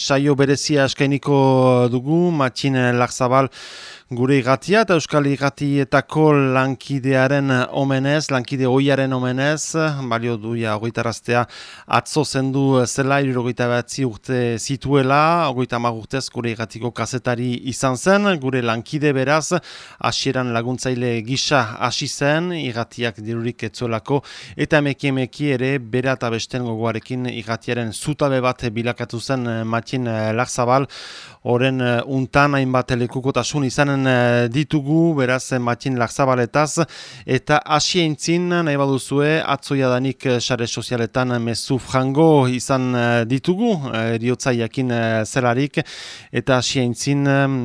Saio berezia eskainiko dugu, Matxin Larzabal gure igatia eta Euskal Igatietako lankidearen omenez, lankide oiaren omenez, balio duia ogeitaraztea atzo zendu zela, irurogeita behatzi urte zituela, ogeita urtez gure igatiko kazetari izan zen, gure lankide beraz, hasieran laguntzaile gisa hasi zen, igatiak dirurik etzuelako, eta emeki emeki ere bera eta besten gogoarekin igatiaren zutabe bat bilakatu zen Matxin Larzabal, Horen uh, untan hainbat lekukotasun izanen uh, ditugu, beraz matxin lakzabaletaz, eta asientzin nahi baduzue, atzoia danik sare sozialetan mezu frango izan ditugu, eriotza jakin zelarik, eta asientzin um,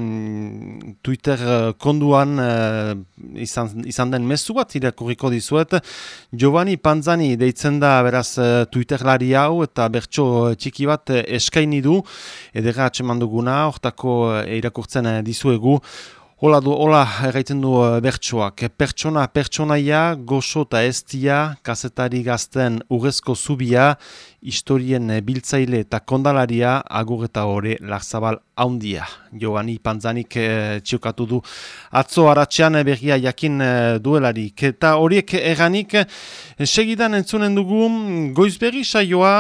Twitter konduan izan, izan den mezu bat irakurriko dizuet, Giovanni Panzani deitzen da beraz Twitter lari hau, eta bertso txiki bat eskaini du, edera atseman duguna, hortako eh, irakurtzen eh, dizuegu. Hola du, hola, erraiten du eh, bertsoak. Pertsona, pertsonaia, gozo eta estia, kazetari gazten urrezko zubia, historien biltzaile eta kondalaria, agur eta hori larzabal haundia. Joani Panzanik e, txiokatu du atzo haratxean berria jakin duelarik. Eta horiek erranik, segidan entzunen dugu, goizberri saioa,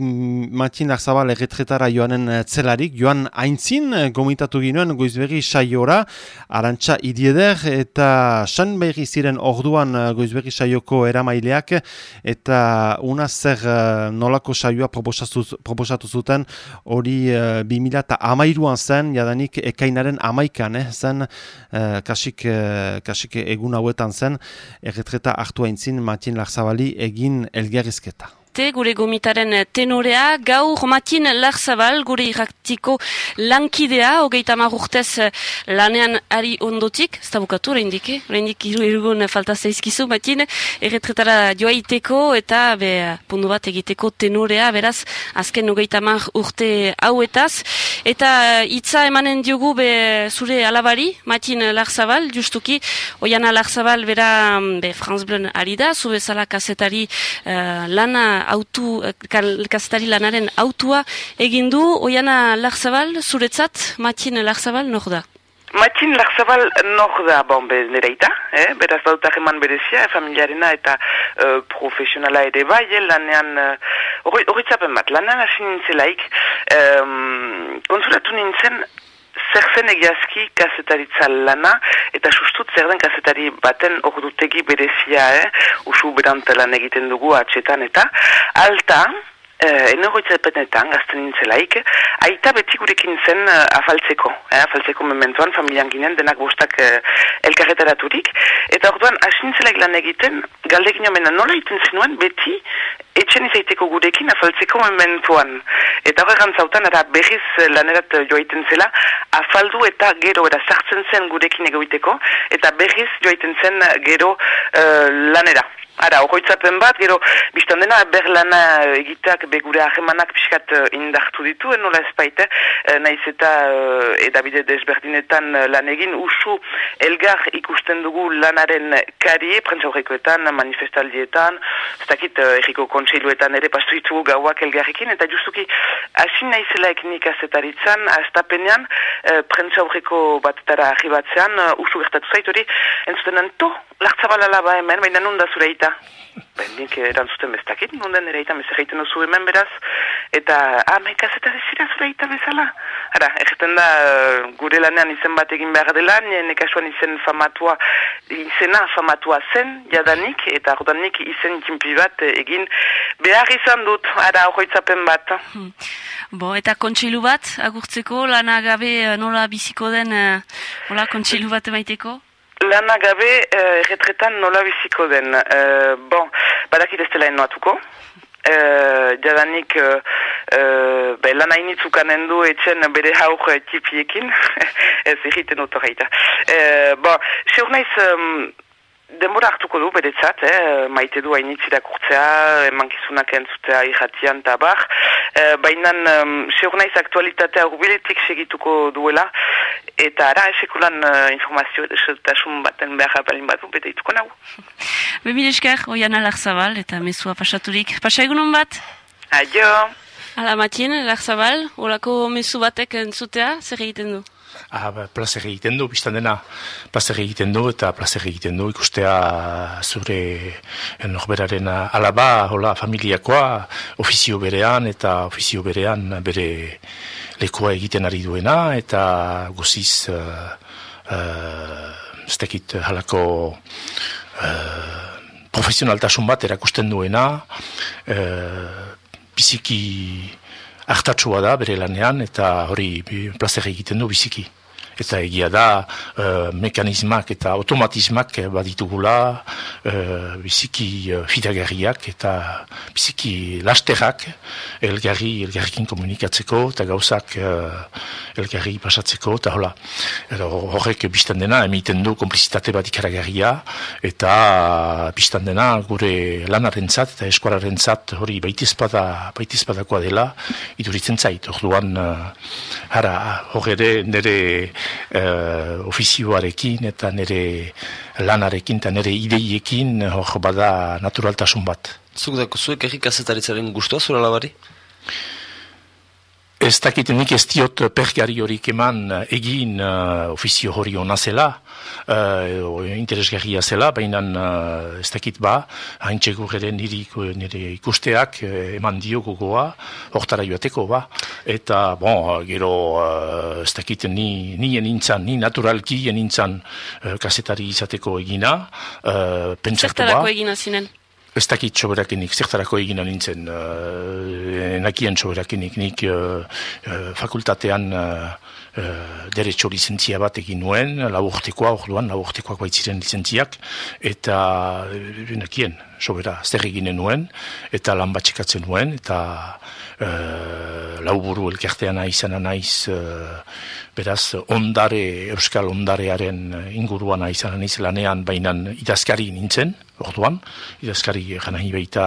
Matin Arzabal erretretara joanen eh, zelarik, joan haintzin eh, gomitatu ginoen goizberri saiora, arantxa idieder eta san berri ziren orduan eh, goizberri saioko eramaileak eta una zer nolako saioa proposatu zuten hori bi mila eta amairuan zen, jadanik ekainaren amaikan, eh, zen kasik, kasik egun hauetan zen erretreta hartu haintzin Matin Arzabali egin elgerrizketa gure gomitaren tenorea, gau romatin larzabal, gure iraktiko lankidea, hogeita marurtez lanean ari ondotik, ez da bukatu, reyndik, eh? reyndik iru erugun falta zaizkizu, matin, erretretara joaiteko eta be, pundu bat egiteko tenorea, beraz, azken hogeita urte hauetaz, eta hitza emanen diogu be, zure alabari, matin larzabal, justuki, oiana larzabal, bera, be, Franz Blön ari da, zubezala kasetari uh, lana autu, kazetari lanaren autua egin du, oiana Larzabal, zuretzat, Matxin Larzabal, nor da? Matxin Larzabal nor da, bon, be, nereita, eh? beraz dautak eman berezia, familiarena eta uh, profesionala ere bai, eh? lanean, horretzapen uh, bat, lanean hasi nintzelaik, um, konsulatu nintzen, zer zen egiazki kazetaritza lana, eta sustut zer den kazetari baten ordutegi berezia, eh? usu berantelan egiten dugu atxetan, eta alta, Uh, Eneroitzapenetan, gazten nintzelaik, aita beti gurekin zen uh, afaltzeko, eh, afaltzeko mementoan, familian ginen, denak bostak uh, elkarretaraturik, eta orduan, asintzelaik lan egiten, galdegin omena nola iten zinuen, beti, etxen izaiteko gurekin afaltzeko mementoan. Eta horregan zautan, eta berriz lanerat joaiten zela, afaldu eta gero, era sartzen zen gurekin egoiteko, eta berriz joaiten zen gero uh, lanera. Ara, okoitzapen bat, gero, biztan dena, berlana egiteak begure ahemanak pixkat uh, indartu ditu, nola ez baita, uh, naiz eta uh, edabide desberdinetan lan egin, usu elgar ikusten dugu lanaren kari, prentsa horrekoetan, manifestaldietan, ez dakit, erriko kontseiluetan ere pastu ditugu gauak elgarrekin, eta justuki, asin naizela eknik azetaritzan, astapenean, uh, prentsa horreko bat dara arribatzean, uh, usu gertatu zaitori, entzuten to, lartzabalala ba hemen, baina nunda zureita. Ben, nik erantzuten bestakit, nunden ere eta mesegeiten duzu hemen beraz, eta, ah, mekaz eta zira zureita bezala. Ara, egiten da, gure lanean izen bat egin behar dela, nien ekasuan izen famatua, izena famatua zen, jadanik, eta ordanik izen tximpi bat egin behar izan dut, ara, horretzapen bat. Hmm. Bo, eta kontsilu bat, agurtzeko, lanagabe nola biziko den, hola, kontsilu bat emaiteko? Lana gabe uh, erretretan nola biziko den. Uh, bon, badakit ez dela enoatuko. Uh, jadanik uh, uh, be, lana initzukanen du etxen bere hauk tipiekin. ez egiten otorreita. Uh, bon, seur naiz... Um, denbora hartuko du beretzat, eh? maite du hainitz irakurtzea, emankizunak entzutea irratian eta bar. Eh, Baina, um, seur naiz aktualitatea urbiletik segituko duela, eta ara esekulan uh, informazio esotasun baten behar apalin bat bete ituko nahu. Bemil esker, oian zabal eta mesua pasaturik. Pasa egunon bat? Adio! Ala matien, Larzabal, olako mesu batek entzutea, zer egiten du? Ah, ba, plazer egiten du, biztan dena, plazer egiten du eta plazer egiten du ikustea zure norberaren alaba, hola, familiakoa, ofizio berean eta ofizio berean bere lekoa egiten ari duena eta guziz uh, uh, ez tekit halako uh, profesionaltasun bat erakusten duena, uh, biziki hartatsua da bere lanean eta hori plazer egiten du biziki eta egia da uh, mekanismak eta automatismak baditugula uh, biziki uh, fidagarriak eta biziki lasterrak elgarri, elgarrikin komunikatzeko eta gauzak uh, elgarri pasatzeko eta hola. Horrek biztan dena emiten du komplizitate bat ikaragarria eta biztan dena gure lanaren zat eta eskuararen zat hori baitizpada baitizpadakoa dela iduritzen zait. Orduan hara horre nire uh, ofizioarekin eta nire lanarekin eta nire ideiekin hor bada naturaltasun bat. Zuk dako zuek errik azetaritzaren guztua zura labari? Ez dakit nik ez diot pergari horik eman egin uh, ofizio hori hona zela, uh, interesgarria zela, baina uh, ez dakit ba, haintxegur ere niri, nire ikusteak uh, eman dio gogoa, hortara joateko ba. Eta, bon, gero uh, ez dakit ni, ni enintzan, ni naturalki enintzan uh, kasetari izateko egina, uh, pentsatu ba. Zertarako egina zinen? Ez dakit soberakinik, zertarako egina nintzen, uh, nakien soberakinik, nik uh, fakultatean uh, uh, derecho licentzia bat egin nuen, laburtekoa, orduan, laburtekoak baitziren licentziak, eta uh, nakien, sobera, zer eginen nuen, eta lan batxekatzen nuen, eta uh, lauburu elkertean izan naiz, uh, beraz, ondare, euskal ondarearen inguruan izan naiz lanean, bainan idazkari nintzen, orduan, idazkari gana baita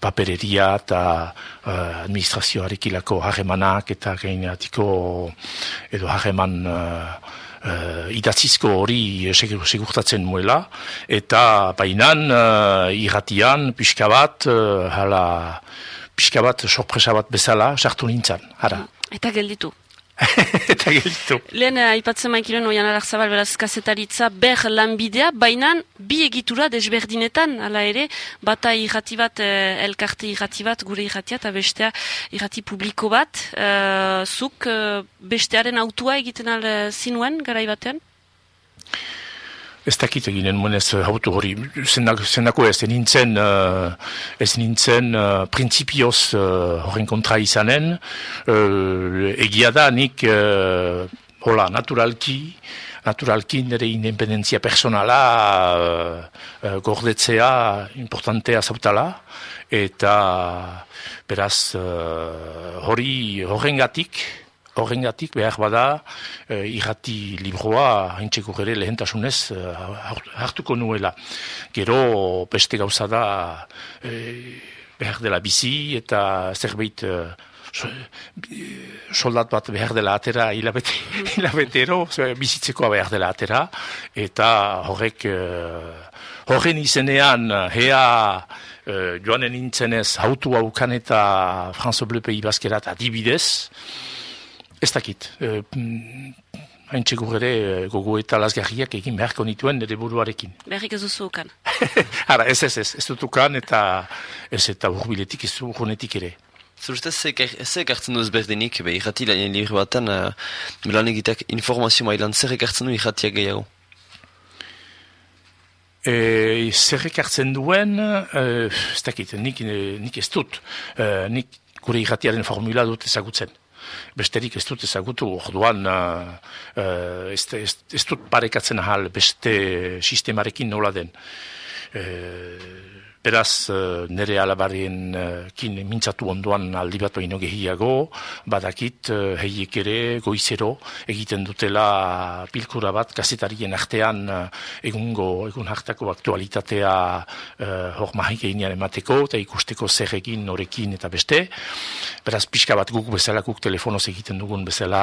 papereria eta uh, administrazioarekilako harremanak eta gainatiko edo harreman uh, uh, idatzizko hori segurtatzen muela, eta bainan uh, irratian pixka bat, uh, hala, pixka bat sorpresa bat bezala sartu nintzen, ara. Eta gelditu. eta gelitu. Lehen, uh, aipatzen maikiren oian alarzabal beraz kasetaritza ber lanbidea, baina bi egitura desberdinetan, ala ere, bata irrati bat, uh, elkarte irrati bat, gure irratia, eta bestea irrati publiko bat, uh, zuk uh, bestearen autua egiten al zinuen, garai batean? Ez dakit eginen muenez uh, auto hori, zenako ez, nintzen, uh, ez nintzen uh, prinsipioz uh, horren kontra izanen, uh, egia da nik, uh, hola, naturalki, naturalki nire independentzia personala uh, uh, gordetzea importantea zautala, eta beraz uh, hori horrengatik, horrengatik behar bada e, irrati libroa haintzeko gere lehentasunez eh, hartuko nuela. Gero beste gauza da e, behar dela bizi eta zerbait e, soldat bat behar dela atera hilabete, hilabetero, bizitzeko behar dela atera eta horrek horren izenean hea joanen nintzenez autu haukan eta Franzo Blepe ibazkerat adibidez, Ez dakit. E, Hain txegur ere gogo eta lasgarriak egin beharko nituen nire buruarekin. Beharrik ez duzu ukan. Ara, ez ez ez, ez dut ukan eta ez eta urbiletik ez urrunetik ere. Zurustez, ez ekartzen du ezberdinik, be, irrati lan libri batan, uh, lan egitek informazio mailan, zer ekartzen du irratiak gehiago? E, zer ekartzen duen, uh, ez dakit, nik, nik ez dut, uh, nik gure irratiaren formula dut ezagutzen besterik ez dut ezagutu, orduan uh, ez, ez, ez dut parekatzen ahal beste sistemarekin nola den. Uh, Beraz, uh, nire alabarien uh, kin mintzatu ondoan aldi bat baino gehiago, badakit heiek ere goizero egiten dutela pilkura bat kasetarien artean egungo, egun hartako aktualitatea uh, hor mahik emateko eta ikusteko zer egin norekin eta beste. Beraz, pixka bat guk bezala, guk telefonoz egiten dugun bezala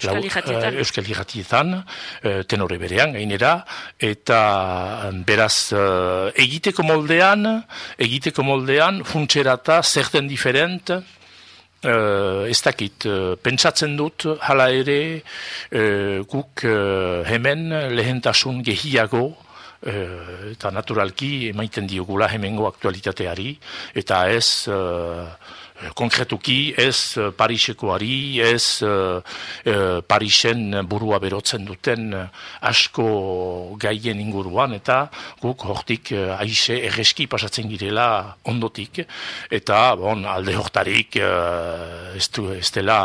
Euskal Iratietan, uh, tenore berean gainera, eta beraz, egiteko molde moldean, egiteko moldean, funtserata, zerten diferent, Uh, ez dakit, pentsatzen dut, hala ere, guk hemen lehentasun gehiago, eta naturalki emaiten diogula hemengo aktualitateari, eta ez Eh, konkretuki ez uh, Parisekoari, ez uh, Parisen burua berotzen duten asko gaien inguruan, eta guk hortik aixe erreski pasatzen girela ondotik, eta bon, alde hortarik ez, du, ez dela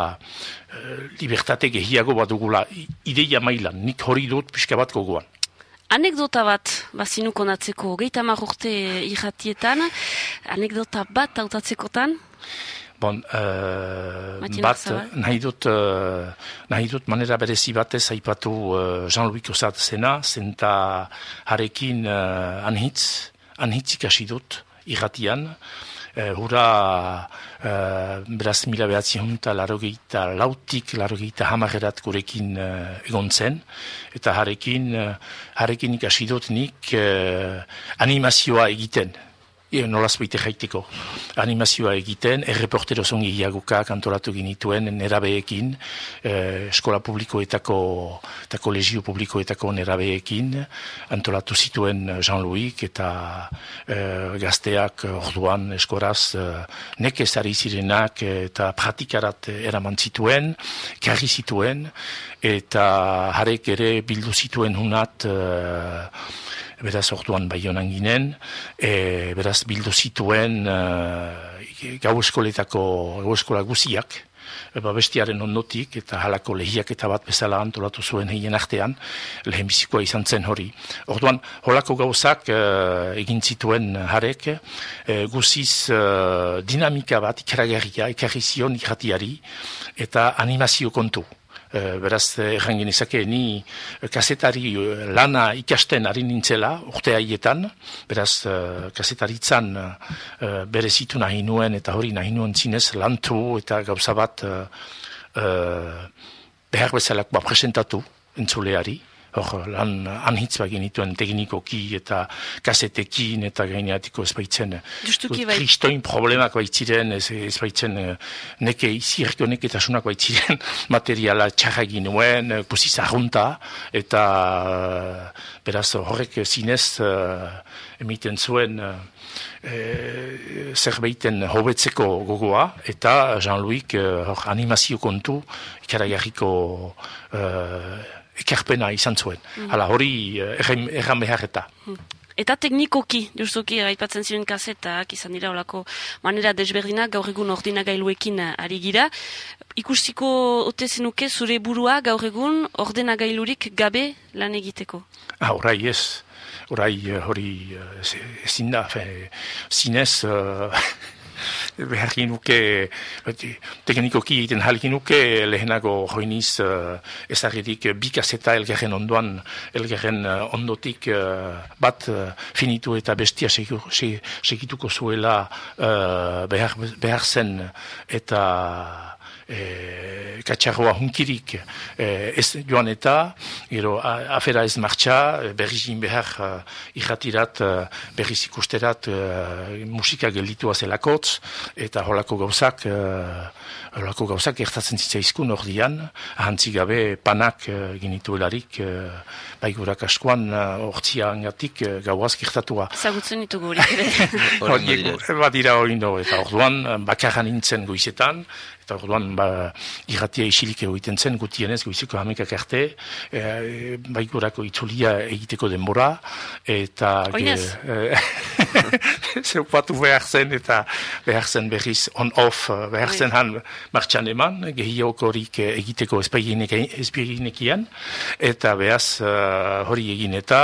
libertate gehiago bat dugula ideia mailan, nik hori dut pixka bat gogoan. Anekdota bat, bazinuko natzeko, geita marrurte irratietan, anekdota bat autatzekotan? Bon, uh, bat, nahi dut, uh, nahi dut manera berezi batez aipatu uh, Jean-Louis Cosat zena, zenta harekin uh, anhitz, anhitz ikasi dut irratian, uh, hura uh, beraz mila behatzi honta larogeita lautik, larogeita hamagerat gurekin uh, egon zen, eta harekin, uh, harekin ikasi dut nik uh, animazioa egiten, nolaz baite jaiteko. Animazioa egiten, erreportero zongi hiaguka kantoratu ginituen nerabeekin, eh, eskola publikoetako eta kolegio publikoetako nerabeekin, antolatu zituen Jean-Louis eta eh, gazteak orduan eskoraz eh, nekez ari zirenak eta pratikarat eraman zituen, karri zituen, eta harek ere bildu zituen hunat eh, beraz orduan bai honan ginen, e, beraz bildu zituen e, gau eskoletako, gau eskola guziak, eba bestiaren ondotik, eta halako lehiak eta bat bezala antolatu zuen heien artean, lehen bizikoa izan zen hori. Orduan, holako gauzak e, egin zituen harek, e, guziz e, dinamika bat ikaragarria, ikarri zion ikatiari, eta animazio kontu. Eh, beraz erran genezake ni kasetari eh, lana ikasten ari nintzela urte haietan, beraz kasetaritzan bere zitu nahi nuen eta hori nahi nuen zinez lantu eta gauza bat uh, behar bezalakoa presentatu entzuleari hor, lan anhitz bagin ituen teknikoki eta kasetekin eta gaineatiko ez baitzen bai. kristoin problemak baitziren ez, ez baitzen eh, neke izirko neke tasunak baitziren materiala txarra ginuen pusiz arrunta eta eh, beraz horrek zinez emiten zuen uh, zerbaiten hobetzeko gogoa eta Jean-Louis uh, animazio kontu ikaragarriko uh, ekerpena izan zuen. Mm. Hala hori eh, erran behar eta. Mm. Eta teknikoki, justuki, aipatzen ziren kasetak, izan dira olako manera desberdinak, gaur egun ordenagailuekin ari gira. Ikustiko ote zenuke zure burua gaur egun ordenagailurik gabe lan egiteko? Ah, orai ez. Orai eh, hori eh, ezin da, zinez... beharkin nuke, teknikoki egiten halkin nuke, lehenago joiniz uh, ezagirik bikazeta elgarren ondoan, elgarren uh, ondotik uh, bat uh, finitu eta bestia segituko zuela uh, behar, behar zen eta e, katxarroa hunkirik e, ez joan eta gero afera ez martxa berriz behar uh, irratirat uh, berriz ikusterat uh, musika gelditua zelakotz eta holako gauzak uh, holako gauzak ertatzen zitzaizkun ordian ahantzi gabe panak uh, ginituelarik uh, baigurak askoan uh, angatik uh, gauaz gertatua. Zagutzen ditugu hori Badira hori eta orduan bakarra nintzen goizetan eta orduan ba, irratia isilik egiten zen gutienez goiziko hamekak arte e, baigurako itzulia egiteko denbora eta Oinez zeupatu behar zen eta behar zen berriz on-off behar zen han martxan eman gehiokorik egiteko ezbeginekian eta behaz uh, hori egin eta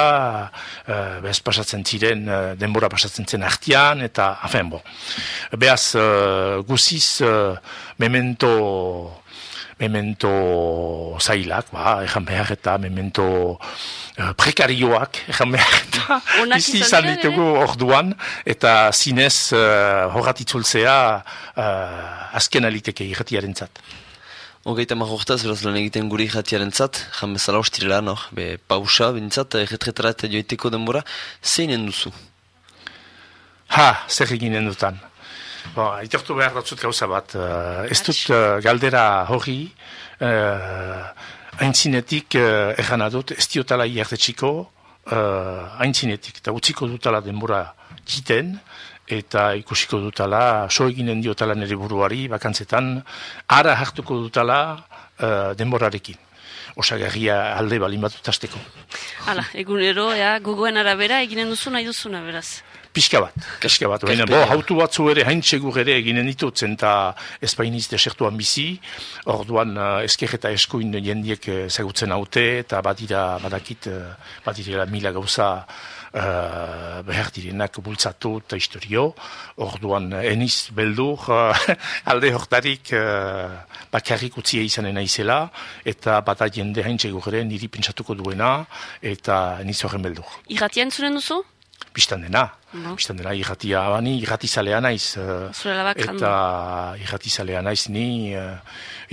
uh, behaz pasatzen ziren uh, denbora pasatzen zen artian eta afen bo. Behaz uh, guziz uh, memento memento zailak, ba, ezan behar eta memento uh, prekarioak, ezan behar eta izi izan ditugu eh? orduan, eta zinez uh, horrat itzultzea uh, azken aliteke irratiaren zat. Ogeita mahortaz, beraz lan egiten guri irratiaren zat, jan bezala hostirela, no? be pausa, bintzat, erretretara eta joiteko denbora, zeinen duzu? Ha, zer eginen dutan. Bo, aitortu behar datzut gauza bat. Uh, ez dut uh, galdera hori, uh, haintzinetik uh, erran adut, ez diotala iartetxiko, uh, haintzinetik, eta utziko dutala denbora jiten, eta ikusiko dutala, so eginen diotala nire buruari, bakantzetan, ara hartuko dutala uh, denborarekin. Osagarria alde balin bat dutazteko. Hala, egunero, ea, gogoen arabera, eginen duzu nahi duzuna, beraz. Pixka bat, pixka bat. Baina, bo, hautu batzu ere, haintxegur ere eginen ditutzen, eta espainiz desertuan bizi, orduan uh, esker eta eskuin jendiek uh, zagutzen haute, eta badira, badakit, uh, badira mila gauza uh, behar direnak bultzatu eta historio, orduan eniz beldur uh, alde hortarik uh, bakarrik utzia izanen izela, eta bada jende haintxegur ere niri pentsatuko duena, eta eniz horren beldur. Irratien zuren duzu? Bistan dena, no. bistan dena irratia bani, irratizalea naiz. Uh, eta irratizalea naiz ni, uh,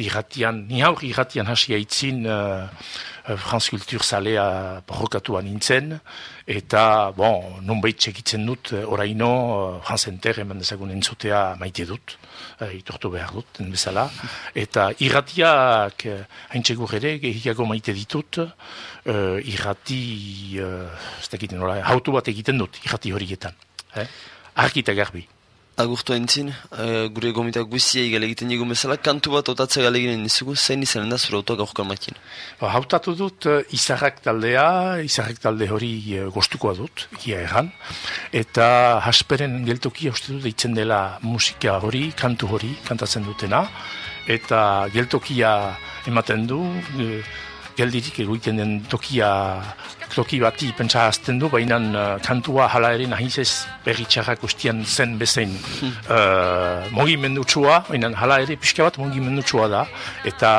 irratian, ni aur irratian hasi haitzin uh, uh, Franz Kultur zalea borrokatuan nintzen, eta, bon, non behit txekitzen dut, oraino, uh, Franz Enter eman dezagun entzutea maite dut, uh, itortu behar dut, bezala, eta irratiak uh, haintxegur ere, gehiago maite ditut, uh, irrati, uh, ez dakiten nola, hautu bat egiten dut, irrati horietan. Eh? Arkita garbi. Agurtu entzin, uh, gure gomita guziei gale egiten digun bezala, kantu bat otatzea gale egiten dizugu, zein izanen da zure autoak aurkan makin? Ba, hautatu dut uh, izarrak taldea, izarrak talde hori uh, gostukoa dut, ia erran, eta hasperen geltokia uste dut eitzen dela musika hori, kantu hori, kantatzen dutena, eta geltokia ematen du, geldirik egoiten den tokia toki bati pentsa azten du, baina uh, kantua hala ere nahizez berri txarrak ustian zen bezain hmm. uh, mogimendu txua, baina hala ere pixka bat mogimendu txua da, eta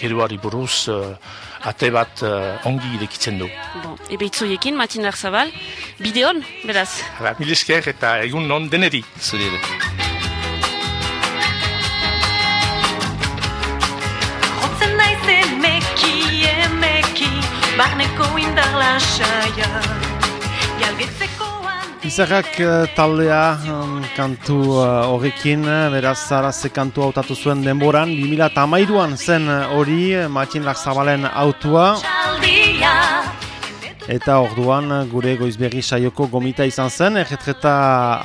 geruari buruz uh, ate bat uh, ongi idekitzen du. Bon, ebe itzoiekin, Matin Larzabal, bideon, beraz? Hala, milizker eta egun non deneri. Zuri Barneko indar lasaia Jalgetzeko Izarrak uh, taldea um, kantu uh, horrekin, uh, beraz zaraz kantu hautatu zuen denboran, 2008an zen hori, Matxin Larzabalen autua. Eta orduan gure goizberri saioko gomita izan zen, erretreta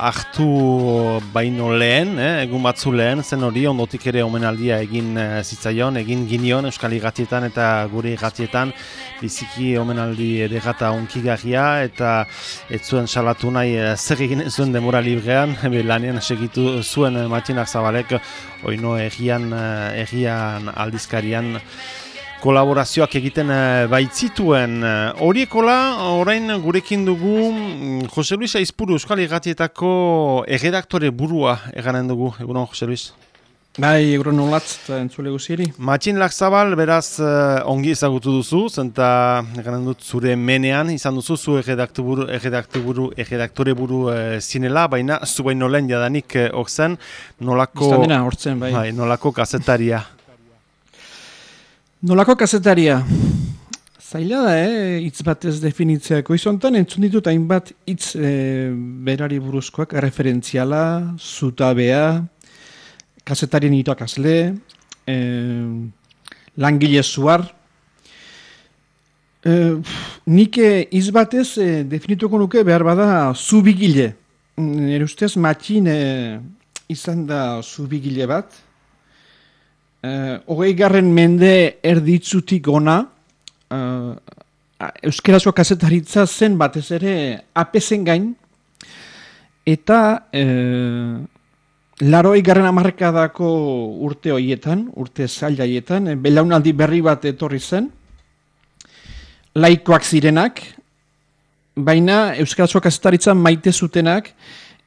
hartu baino lehen, eh, egun batzu lehen, zen hori ondotik ere omenaldia egin eh, zitzaion, egin ginion Euskal Igatietan eta gure Igatietan biziki omenaldi edegata unkigarria eta ez zuen salatu nahi eh, zer egin zuen demora librean, ebe lanean segitu zuen Matinak Zabalek, oino egian, egian aldizkarian, kolaborazioak egiten uh, baitzituen. Horiekola, orain gurekin dugu, mm, Jose Luis Aizpuru Euskal Igatietako erredaktore burua eganen dugu. Egunon, Jose Luis? Bai, egunon nolatz, eta entzule guziri. Matxin Lakzabal, beraz, uh, ongi ezagutu duzu, zenta eganen dut zure menean, izan duzu, zu erredaktore buru, erredaktore buru uh, zinela, baina zu baino lehen jadanik uh, orzen, nolako, bai. bai, nolako kazetaria. Nolako kazetaria? Zaila da, eh? Itz batez definitzeako. Izontan, entzun ditut hainbat hitz e, berari buruzkoak, referentziala, zutabea, kazetarien itoak azle, e, langile zuar. E, nik hitz batez e, definituko nuke behar bada zubigile. Nire ustez, matxin e, izan da zubigile bat, uh, hogei garren mende erditzutik ona, uh, euskerazko kazetaritza zen batez ere apezen gain, eta uh, laroi garren amarrekadako urte hoietan, urte zaila hoietan, belaunaldi berri bat etorri zen, laikoak zirenak, baina euskarazko kazetaritza maite zutenak,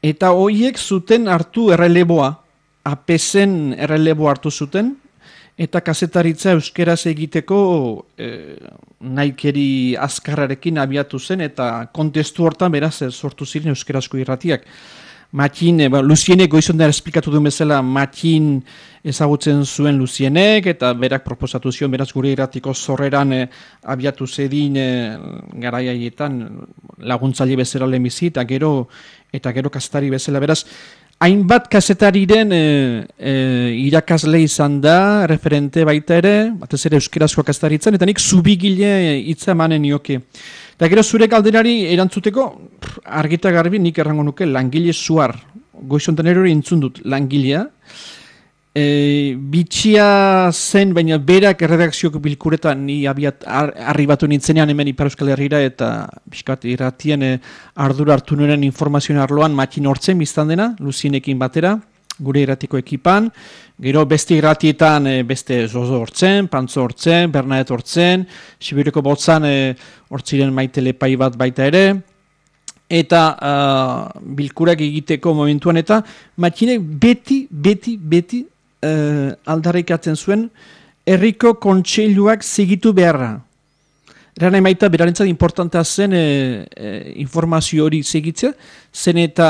eta hoiek zuten hartu erreleboa, apezen errelebo hartu zuten, eta kazetaritza euskeraz egiteko e, naikeri azkarrarekin abiatu zen eta kontestu hortan beraz sortu ziren euskerazko irratiak. Matin, ba, Luzienek goizon da esplikatu duen bezala, Matin ezagutzen zuen Luzienek, eta berak proposatu zion, beraz gure irratiko zorreran e, abiatu zedin e, garaiaietan laguntzaile bezala lemizit, eta gero, eta gero kazetari bezala, beraz, hainbat kasetariren e, e, irakasle izan da, referente baita ere, batez ere euskerazko kasetaritzen, eta nik zubigile hitza emanen nioke. Eta gero zure galderari erantzuteko, argita garbi nik errango nuke langile zuar. Goizontan erori intzun dut langilea, E, bitxia zen, baina berak erredakzioko bilkuretan ni abiat arribatu nintzenean hemen Ipar Euskal Herriera eta biskat irratien e, ardura hartu nuen informazioen arloan makin hortzen biztan dena, Luzinekin batera, gure irratiko ekipan, gero beste irratietan e, beste Zozo hortzen, Pantzo hortzen, Bernaet hortzen, Sibiriko botzan e, hortziren maite lepai bat baita ere, eta uh, bilkurak egiteko momentuan eta matxinek beti, beti, beti uh, aldarrikatzen zuen herriko kontseiluak segitu beharra. Eran emaita berarentzat importantea zen e, informazio hori segitzea, zen eta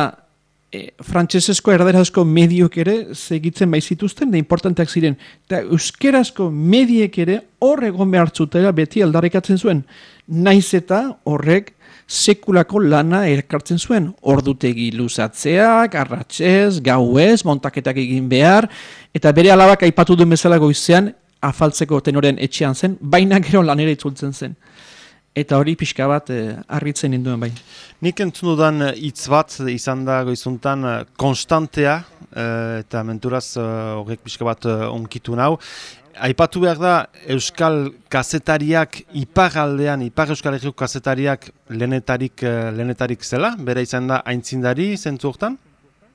e, frantsesesko erdarazko mediok ere segitzen baizituzten, da importanteak ziren. Eta euskerazko mediek ere hor egon behartzutela beti aldarrikatzen zuen. Naiz eta horrek sekulako lana erkartzen zuen. Ordutegi luzatzeak, arratxez, gauez, montaketak egin behar, eta bere alabak aipatu duen bezala goizean, afaltzeko tenoren etxean zen, baina gero lanera itzultzen zen. Eta hori pixka bat eh, arritzen ninduen bai. Nik entzun dudan hitz bat izan da goizuntan eh, konstantea, eh, eta menturaz eh, horrek pixka bat eh, onkitu nau, Aipatu behar da, Euskal kazetariak ipar aldean, ipar Euskal Herriko kazetariak lenetarik, uh, lenetarik zela, bere izan da aintzindari zentzu hortan?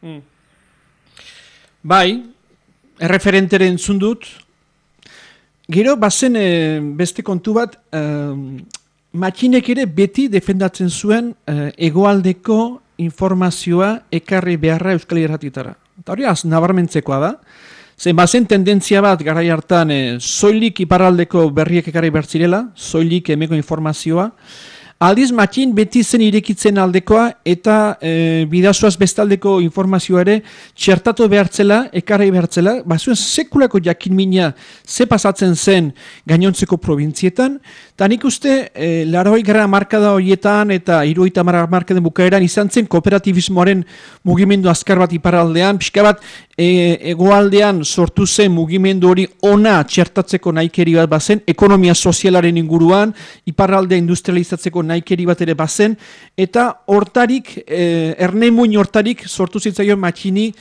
Mm. Bai, erreferenteren zundut, gero bazen eh, beste kontu bat, matxinek ere beti defendatzen zuen uh, egoaldeko informazioa ekarri beharra Euskal Herratitara. Eta hori az, nabarmentzekoa da, Zer, bazen tendentzia bat garai hartan e, soilik iparraldeko berriek ekarri bertzirela, soilik emeko informazioa, Aldiz matxin beti zen irekitzen aldekoa eta e, bidazoaz bestaldeko informazioa ere txertatu behartzela, ekarri behartzela, bazuen sekulako jakin mina ze pasatzen zen gainontzeko provintzietan, eta nik uste e, laroi gara markada horietan eta iruita markaden bukaeran izan zen kooperatibismoaren mugimendu azkar bat iparaldean, pixka bat e, egoaldean sortu zen mugimendu hori ona txertatzeko naikeri bat bazen, ekonomia sozialaren inguruan, iparraldea industrializatzeko naikeri bat ere bazen, eta hortarik, e, erne muin hortarik sortu zitzaion matxini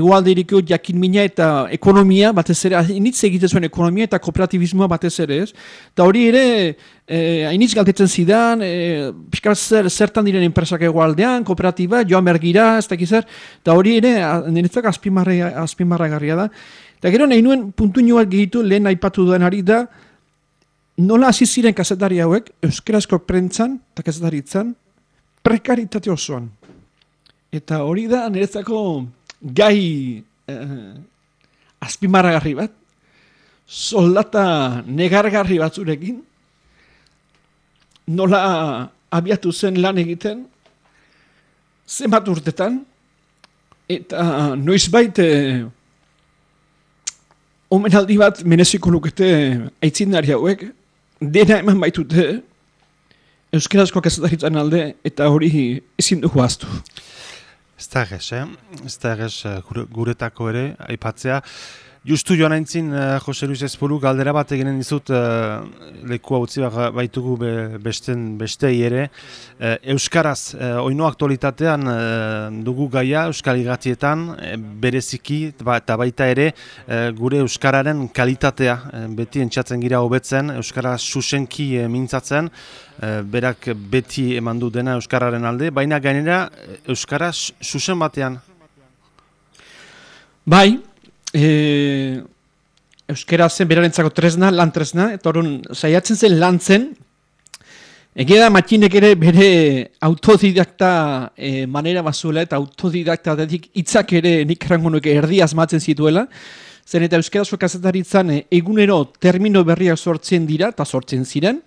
egualderiko jakin mina eta ekonomia, batez ere, initz egiten zuen ekonomia eta kooperatibismoa batez ere, ez? Eta hori ere, e, hainitz galtetzen zidan, e, zer, zertan diren enpresak egualdean, kooperatiba, joan bergira, ez dakiz zer, eta hori ere, niretzak azpimarra garria da. Eta gero nahi nuen puntu bat gehitu lehen aipatu duen ari da, nola hasi ziren kazetari hauek, euskarazko prentzan eta kazetaritzan, prekaritate osoan. Eta hori da niretzako gai eh, azpimarragarri bat, soldata negargarri batzurekin, nola abiatu zen lan egiten, zenbat urtetan, eta noiz baite eh, omenaldi bat meneziko lukete aitzindari hauek, dena eman baitute Euskarazko kazetaritzen alde eta hori ezin dugu aztu. Ez da egez, eh? Ez da egez guretako ere, aipatzea. Justu joan aintzin, uh, Jose Luis Espuru, galdera bat eginen dizut, uh, leku utzi baitugu be, besten, bestei ere. Uh, Euskaraz, uh, oino aktualitatean dugu gaia, Euskal Igatietan, bereziki, ba, eta baita ere, gure Euskararen kalitatea, beti entxatzen gira hobetzen, Euskaraz susenki uh, mintzatzen, berak beti eman du dena Euskararen alde, baina gainera Euskaraz susen batean. Bai, e, euskera zen berarentzako tresna, lan tresna, eta orun saiatzen zen lan zen, Egia da matxinek ere bere autodidakta e, manera bazuela eta autodidakta dedik itzak ere nik nuke erdi asmatzen zituela. Zen eta euskarazko kazetaritzan e, egunero termino berriak sortzen dira eta sortzen ziren.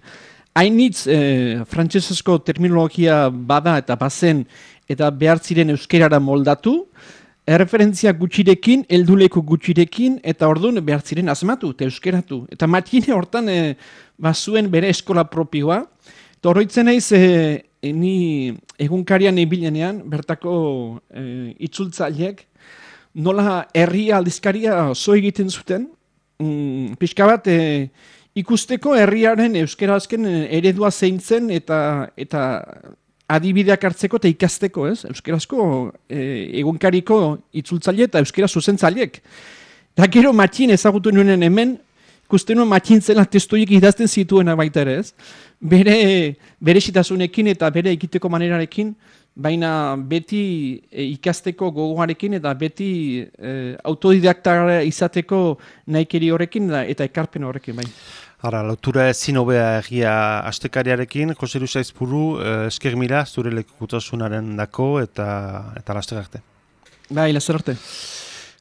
Hainitz e, frantsesasko terminologia bada eta bazen eta behar ziren euskerara moldatu erreferentzia gutxirekin, elduleko gutxirekin, eta orduan behar ziren asmatu, eta euskeratu. Eta matine hortan e, bazuen bere eskola propioa. Eta horretzen naiz, e, ni egunkarian ebilenean, bertako e, itzultzaileak, nola herria aldizkaria zo egiten zuten, mm, pixka bat e, ikusteko herriaren euskarazken eredua zeintzen eta eta adibideak hartzeko eta ikasteko, ez? Euskarazko e, egunkariko itzultzaile eta euskara zuzentzaileek. Da gero matxin ezagutu nuen hemen, ikusten nuen matxin zela testoiek idazten zituena baita ere, ez? Bere, bere sitasunekin eta bere egiteko manerarekin, baina beti e, ikasteko gogoarekin eta beti e, autodidaktara izateko nahikeri horrekin eta ekarpen horrekin, bai. Ara, lotura ezin hobea egia astekariarekin, Jose Luisa Izpuru, eh, esker mila, zure lekukutasunaren dako eta, eta laster arte. Bai, laster arte.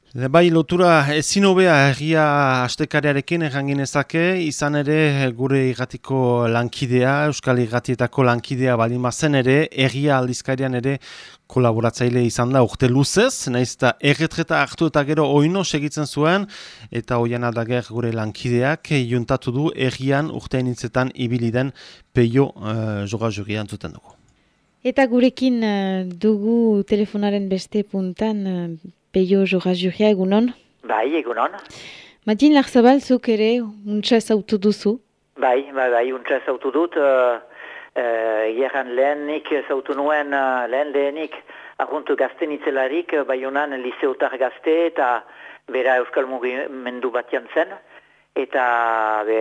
Bai, lotura ezin hobea egia astekariarekin errangin ezake, izan ere gure irratiko lankidea, Euskal Irratietako lankidea balin bazen ere, egia aldizkarian ere kolaboratzaile izan da urte luzez, nahiz eta erretreta hartu eta gero oino segitzen zuen, eta hoian aldager gure lankideak juntatu du errian urte nintzetan ibiliden peio uh, joga zuten dugu. Eta gurekin uh, dugu telefonaren beste puntan uh, peio joga juria egunon? Bai, egunon. Matin Larzabal zuk ere untsa zautu duzu? Bai, bai, bai, untsa zautu dut. Uh, uh, lehenik zautu nuen, uh, lehen lehenik aguntu gazte nitzelarik, uh, bai honan liseotar gazte eta bera euskal mugimendu batian zen. Eta be,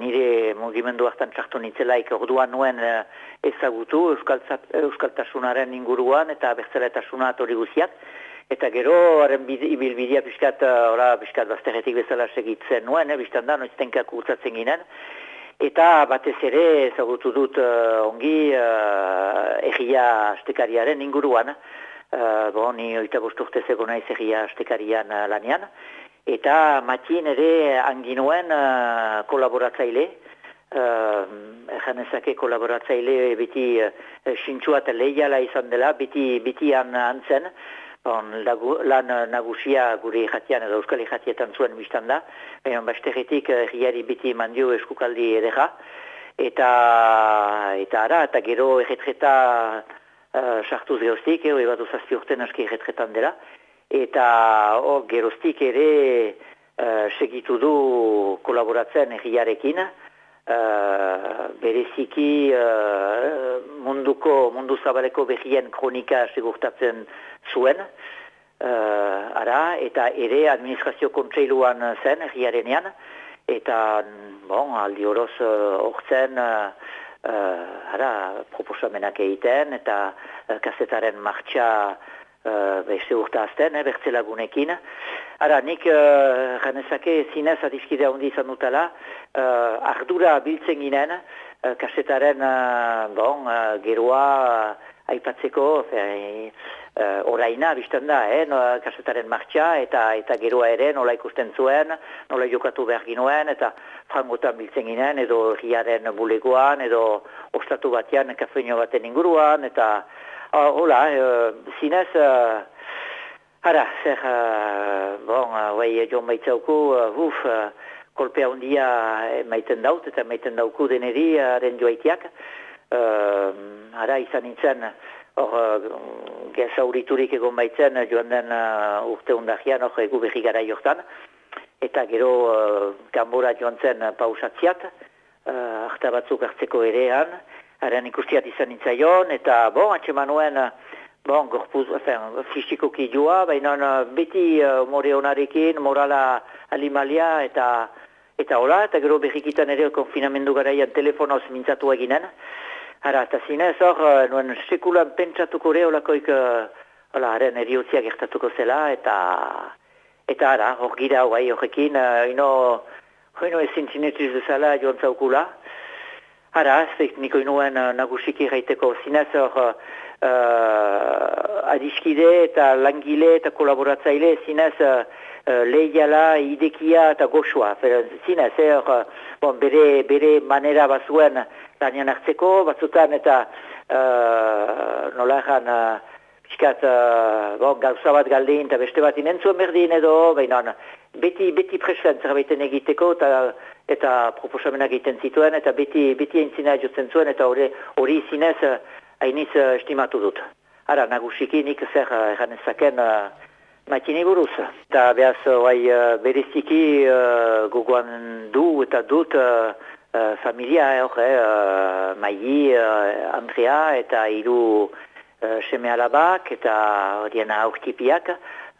nire mugimendu hartan txartu nitzelaik orduan nuen uh, ezagutu euskal, euskaltasunaren inguruan eta bertzeletasuna hori guziak. Eta gero, haren ibilbidea piskat, ora, piskat bazterretik bezala segitzen nuen, eh, biztan da, noiztenkak urtatzen ginen. Eta batez ere ezagutu dut uh, ongi uh, egia astekariaren inguruan. Uh, bo, ni oita bosturte zego naiz egia astekarian uh, lanean. Eta matin ere anginuen uh, kolaboratzaile. Uh, ezake kolaboratzaile beti uh, sintxua eta lehiala izan dela, beti, beti an, antzen. On, lagu, lan nagusia gure jatian edo euskal jatietan zuen biztan da. Baina basterretik eh, biti mandio eskukaldi edera. Eta, eta ara, eta gero erretreta uh, sartuz geroztik, eo, ebatu zazpi urten aski erretretan dela. Eta oh, geroztik ere uh, segitu du kolaboratzen erriarekin. Uh, bereziki uh, munduko, mundu zabaleko behien kronika segurtatzen zuen, uh, ara, eta ere administrazio kontseiluan zen, erriarenean, eta, bon, aldi horoz hortzen, uh, uh, ara, proposamenak egiten, eta uh, kasetaren martxa uh, beste urta azten, eh, bertzelagunekin. Ara, nik, uh, janezake, zinez adiskidea hundi izan dutala, uh, ardura biltzen ginen, uh, kasetaren, uh, bon, uh, geroa, uh, aipatzeko, uh, oraina bizten da, eh, no, kasetaren martxa, eta eta geroa ere nola ikusten zuen, nola jokatu behar ginuen, eta frangotan biltzen ginen, edo riaren bulegoan, edo ostatu batean kafeino baten inguruan, eta uh, hola, uh, zinez, uh, ara, zer, uh, bon, uh, joan baitzauku, uh, uf, uh, kolpea hundia maiten daut, eta maiten dauku deneri, haren joaitiak, uh, ara, izan nintzen, hor, uh, gezauriturik egon baitzen joan den uh, urte undahian, hor egu behi gara jortan. Eta gero uh, kanbora joan zen uh, pausatziat, uh, batzuk hartzeko erean, haren ikustiat izan nintzaion, eta bon, atxe manuen, uh, bon, gorpuz, enfin, fizikoki joa, baina uh, beti uh, more honarekin, morala alimalia, eta eta hola, eta gero behikitan ere konfinamendu garaian telefonoz mintzatu eginen, Ara, eta zinez hor, uh, nuen sekulan pentsatuko ere olakoik, uh, hola, haren eriotzia gertatuko zela, eta eta ara, hor gira guai horrekin, uh, ino, ino ezin zinetuz duzala joan zaukula. Ara, ez niko inoen uh, nagusiki gaiteko zinez hor, uh, adiskide eta langile eta kolaboratzaile zinez uh, lehiala, idekia eta goxua. Zinez, hor, bon, bere, bere manera bazuen, lanean hartzeko, batzutan eta uh, nola egan uh, piskat uh, bon, gauza bat galdin eta beste bat inentzuen berdin edo, baina beti, beti presen zerbaiten egiteko eta eta proposamenak egiten zituen eta beti, beti entzina jotzen zuen eta hori, zinez hainiz uh, estimatu dut. Ara, nagusiki nik zer uh, egan ezaken uh, Matini buruz. Eta behaz, oai, uh, bereziki uh, gogoan du eta dut uh, uh, familia, hor, eh, uh, Maili, uh, Andrea eta hiru uh, seme alabak eta horien aurtipiak.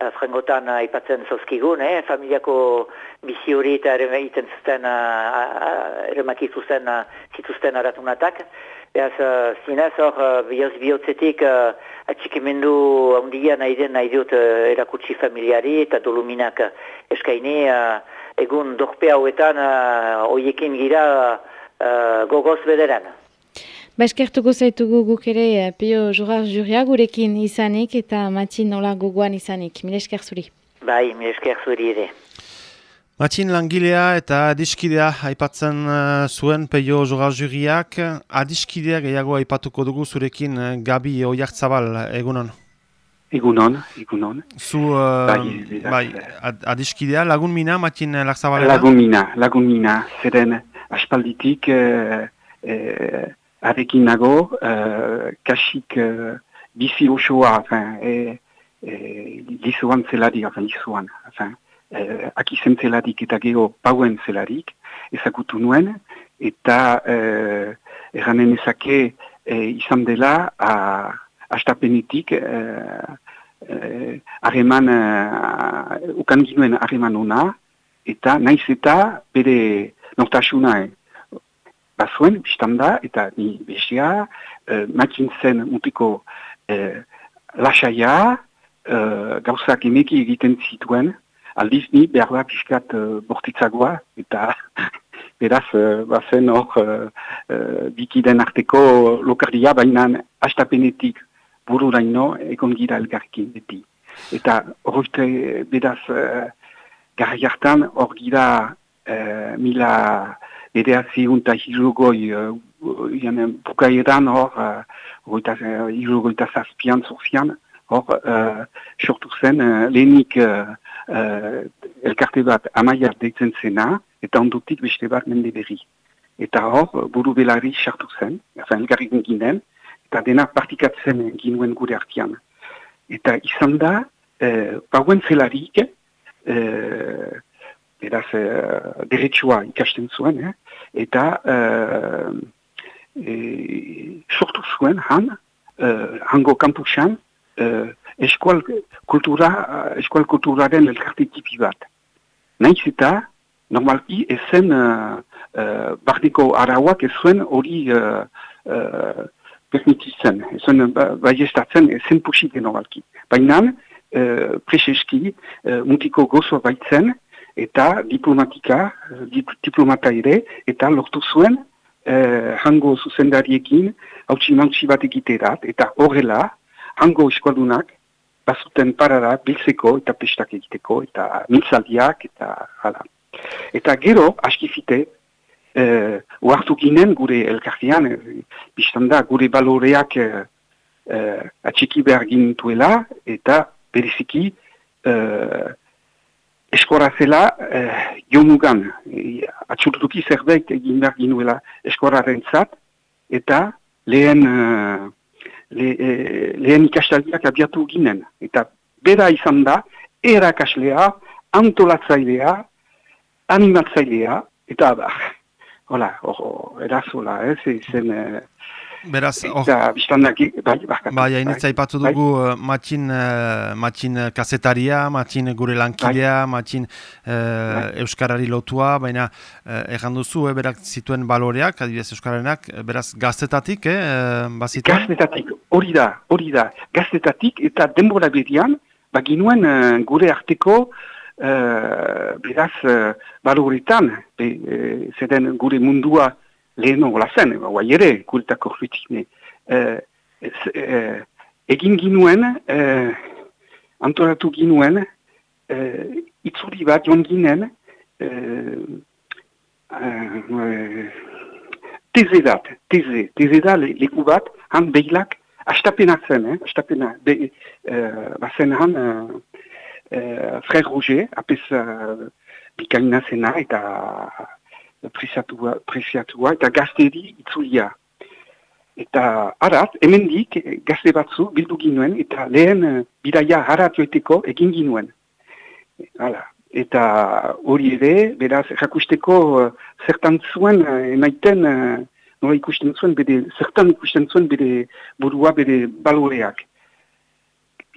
Uh, Frangotan uh, ipatzen zozkigun, eh, familiako bizi hori eta ere egiten zuten, uh, uh, zituzten aratunatak. Beaz, uh, zinez hor, uh, bioz bihotzetik, uh, atxikimendu handia nahi den nahi dut uh, erakutsi familiari eta doluminak eskaini uh, egun dorpe hauetan uh, oiekin gira uh, gogoz bederan. Ba eskertuko zaitugu guk ere Pio Jorar Juria gurekin izanik eta matxin nola gogoan izanik. Mil esker zuri. Bai, mil esker zuri ere. Matxin langilea eta adiskidea aipatzen uh, zuen peio jogar juriak. Adiskidea gehiago aipatuko dugu zurekin uh, Gabi Oiartzabal egunon. Egunon, egunon. Zu uh, Bai, bai, ad, adiskidea lagun mina Matxin Lartzabal? Lagun mina, lagun mina. Zeren aspalditik uh, uh, arekin nago, uh, kasik uh, bizi osoa, e, e, enfin, lizuan, enfin, eh, akizen zelarik eta gero pauen zelarik, ezagutu nuen, eta eh, erranen ezake eh, izan dela a, astapenetik hareman, eh, eh, ukan ginuen hareman ona, eta naiz eta bere nortasuna eh, bazuen, biztanda, eta ni bestia, eh, makin zen mutiko eh, lasaia, eh, gauzak emeki egiten zituen, aldiz ni behar da pixkat uh, bortitzagoa, eta beraz, uh, bazen hor uh, uh, bikiden arteko lokardia, baina astapenetik bururaino egon gira elgarkin beti. Eta horreite beraz uh, garri hartan hor gira uh, mila edeazi unta hirugoi uh, bukaeran hor uh, hirugoita zazpian, zorzian, hor uh, sortu zen uh, lehenik uh, uh, elkarte bat amaiar deitzen zena, eta ondutik beste bat mende berri. Eta hor, buru belari sartu zen, efen elgarri ginen, eta dena partikatzen ginuen gure artian. Eta izan da, uh, bauen zelarik, uh, eraz, uh, deretsua ikasten zuen, eh? eta uh, e, sortu zuen han, uh, hango kampusan, uh, eskual kultura, eskual kulturaren elkarte tipi bat. Naiz eta, normalki, ezen uh, uh, bardiko arauak ez zuen hori uh, uh, permititzen, ezen baiestatzen ezen pusik normalki. Baina, uh, preseski, uh, mutiko gozo baitzen, eta diplomatika, dip, diplomata ere, eta lortu zuen, uh, hango zuzendariekin, hautsi mantsi bat egiterat, eta horrela, hango eskualdunak, bazuten parara biltzeko eta pestak egiteko eta mintzaldiak eta hala. Eta gero, askifite, uh, uartu ginen gure elkartian, uh, da gure baloreak uh, uh, atxiki behar gintuela eta beriziki uh, eskora zela uh, jomugan, uh, atxurtuki zerbait egin behar ginuela eskoraren zat, eta lehen le, e, lehen ikastaldiak abiatu ginen. Eta bera izan da, erakaslea, antolatzailea, animatzailea, eta bah, hola, erazola, ez, zen... E, Beraz, eta biztanak, bai, bakatu. Bai, hainitza bai, ipatu dugu bai. Matxin, uh, matxin kasetaria, matxin gure lankidea, bai. matxin uh, bai. euskarari lotua, baina uh, erran duzu, eh, berak zituen baloreak, adibidez euskararenak, beraz gaztetatik, eh, bazituen? Gaztetatik, hori da, hori da, gaztetatik eta denbora bedian, baginuen uh, gure arteko, Uh, beraz, uh, baloretan, be, uh, gure mundua leheno gola zen, guai ere, kultako horretik, eh, eh, egin ginuen, eh, antoratu ginuen, eh, itzuri bat joan ginen, teze teze, teze da leku bat, han behilak, astapena zen, eh, astapena, han, Frère Roger, apes preziatua, preziatua eta gazteri itzulia. Eta arat, hemendik eh, gazte batzu bildu ginuen, eta lehen uh, bidaia harat joeteko egin ginuen. Hala. Eta hori ere, beraz, jakusteko uh, zertan zuen uh, emaiten, uh, nola ikusten zuen, bede, zertan ikusten zuen bere burua, bere baloreak.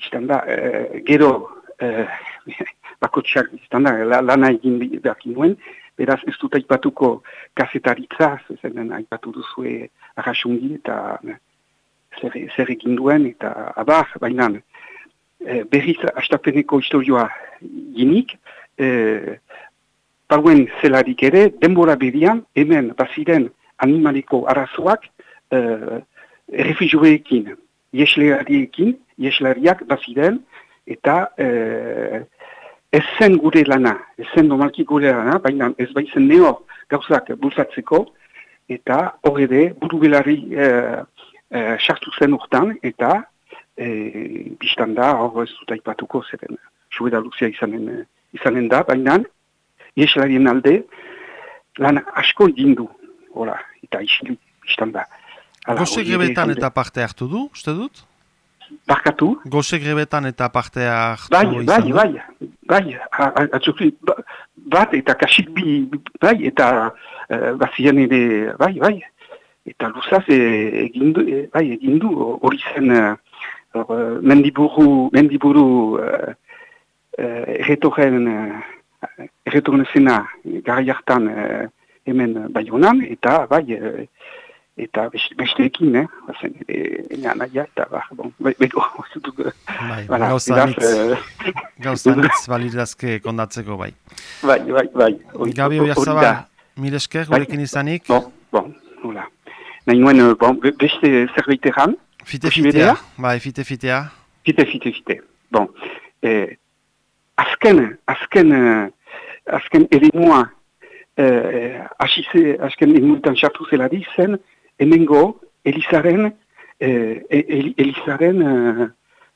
Istan da, uh, gero, uh, bakotxak, istan da, lana egin behar ginuen, beraz ez dut aipatuko kazetaritza, zenen aipatu duzue arrasungi eta zer, zer egin duen, eta abar, baina e, berriz astapeneko historioa ginik, e, paluen zelarik ere, denbora berian, hemen baziren animaliko arazoak e, refugioekin, jeslerariekin, jeslariak baziren, eta e, ez zen gure lana, ez zen normalki gure lana, baina ez baizen neo gauzak bultzatzeko, eta hori de, buru belari eh, eh, sartu zen urtan, eta e, biztan da, hor ez dut aipatuko zeren, sueda luzia izanen, izanen da, baina ieslarien alde, lan asko dindu, hola, eta isili biztan da. Gose grebetan eta parte hartu du, uste dut? Barkatu? Gose grebetan eta parte hartu bai, izan bai, bai, bai, atzuki, bat eta kasik bi, bai, eta uh, bazien ere, bai, bai, eta luzaz egindu, e, bai, egindu hori zen uh, mendiburu, mendiburu uh, erretoren, uh, erretoren zena gara jartan uh, hemen bai honan, eta bai, uh, eta besteekin, eh? Bazen, ere, naia, eta, ba, bon, beko, zutuk, bai, voilà, gauza nitz, gauza nitz balidazke kondatzeko, bai. Bai, bai, bai. Gabi hori zaba, mil esker, gurekin izanik. Bon, bon, hola. Nahi nuen, bon, beste zerbeiteran. Fite fitea, bai, fite fitea. Fite, fite, fite. Bon, eh, azken, azken, azken elimua, eh, asize, azken elimultan sartu zela di zen, hemengo Elizaren eh, Elizaren uh,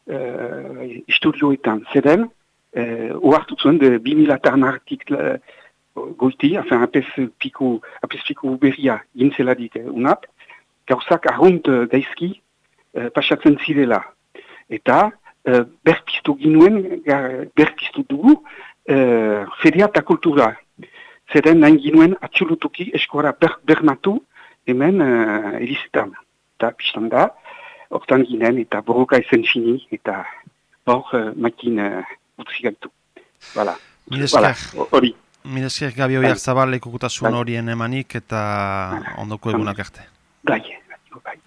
uh, istudioetan zeden uh, oartu zuen de 2000 artik uh, goiti, afen apes piku apes piku berria gintzeladik uh, unat gauzak ahont gaizki uh, pasatzen zirela. Eta uh, berpiztu ginuen berpiztu dugu uh, feria eta kultura. Zeden nahin ginuen atxulutuki eskora ber, bermatu hemen uh, elizetan. Eta pistan da, hortan ginen eta borroka ezen fini eta hor uh, makin uh, utzi gaitu. Voilà. Hori. Milesker gabi horiak zabal ekukutasun horien emanik eta ondoko egunak arte. Bai, bai.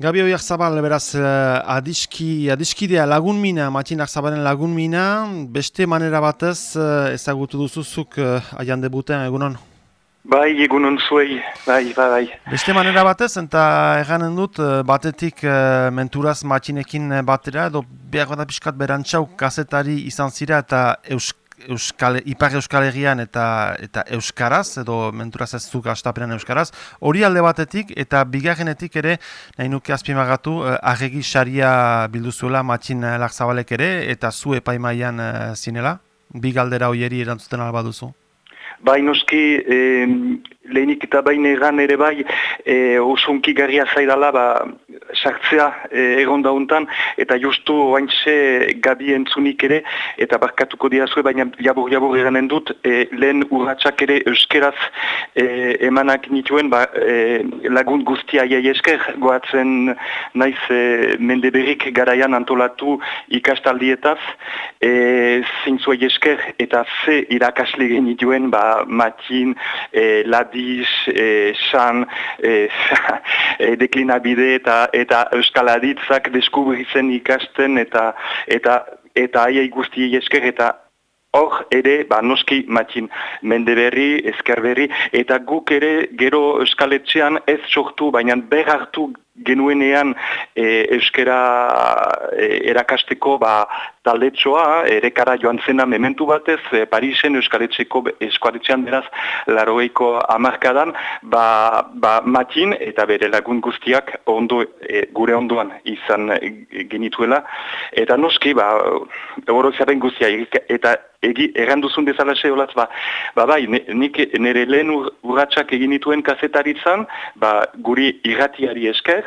Gabi horiak zabal, beraz, adiski, adiskidea lagun mina, Matin Arzabalen lagun mina, beste manera batez ezagutu duzuzuk aian debuten egunon? Bai, egunon zuei, bai, bai, bai. Beste manera batez, eta eganen dut, eh, batetik uh, menturaz matxinekin eh, batera, edo behar da pixkat berantxau kazetari izan zira eta eusk, euskal, ipar euskal eta, eta euskaraz, edo menturaz ez zuk astapenan euskaraz, hori alde batetik eta bigarrenetik ere, nahi nuke azpimagatu, uh, arregi saria bilduzuela matxin lakzabalek ere, eta zu epaimaian uh, zinela, bi galdera hoieri erantzuten alba duzu. Bai noski, lehenik eta bain egan ere bai, eh, osunki garria zaidala, ba, sartzea eh, egon dauntan, eta justu oaintxe gabi entzunik ere, eta barkatuko diazue, baina jabur-jabur eganen dut, eh, lehen urratxak ere euskeraz eh, emanak nituen, ba, eh, lagun guztia jai esker, goatzen naiz eh, mendeberik garaian antolatu ikastaldietaz, eh, zintzua esker, eta ze irakasle genituen, ba, Matin, e, Ladiz, e, San, e, e, Deklinabide eta eta Euskal Aditzak deskubritzen ikasten eta eta eta aiai guzti esker eta hor ere, ba, noski Matin, Mendeberri, Ezkerberri, eta guk ere gero Euskaletxean ez sortu, baina berhartu genuenean e, euskera e, erakasteko ba, taldetxoa, erekara joan zena mementu batez, e, Parisen euskaletxeko eskualetxean beraz laroeiko amarkadan, ba, ba matin eta bere lagun guztiak ondo, e, gure ondoan izan genituela. Eta noski, ba, eurozaren guztia, eta egi, erranduzun bezala xe olatz, ba, ba bai, nik nire lehen urratxak egin dituen kazetaritzan, ba, guri irratiari esker,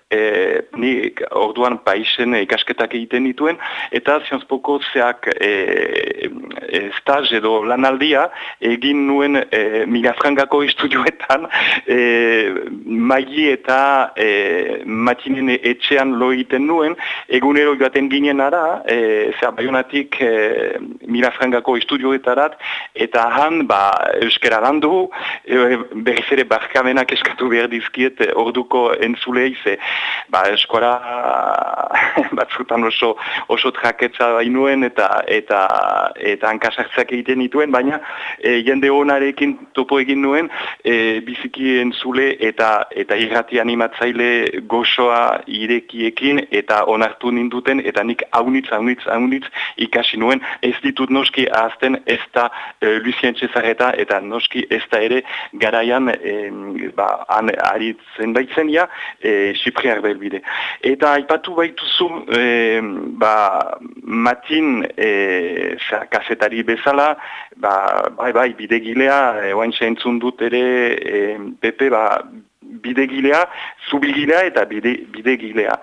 e, nik orduan paisen ikasketak egiten dituen, eta zianzpoko zeak e, e, staz edo lanaldia egin nuen e, milafrangako estudioetan e, maili eta e, matinen etxean lo egiten nuen, egunero joaten ginen ara, e, zera baionatik e, milafrangako estudioetarat, eta han, ba, euskera landu, e, berriz ere barkamenak eskatu behar dizkiet orduko entzulei, ze, ba, eskora batzutan oso, oso traketza bainuen, eta eta eta hankasartzak egiten dituen, baina e, jende honarekin topo egin nuen, e, biziki entzule eta eta irrati animatzaile gozoa irekiekin, eta onartu ninduten, eta nik haunitz, haunitz, haunitz ikasi nuen, ez ditut noski ahazten ez da e, Lucien Cesareta eta noski ez da ere garaian e, ba, an, aritzen baitzen ja e, belbide. Eta aipatu baituzu e, ba, matin e, kasetari bezala ba, bai bai bidegilea e, oain dut ere e, Pepe ba, bidegilea, zubilgilea eta bide, bidegilea.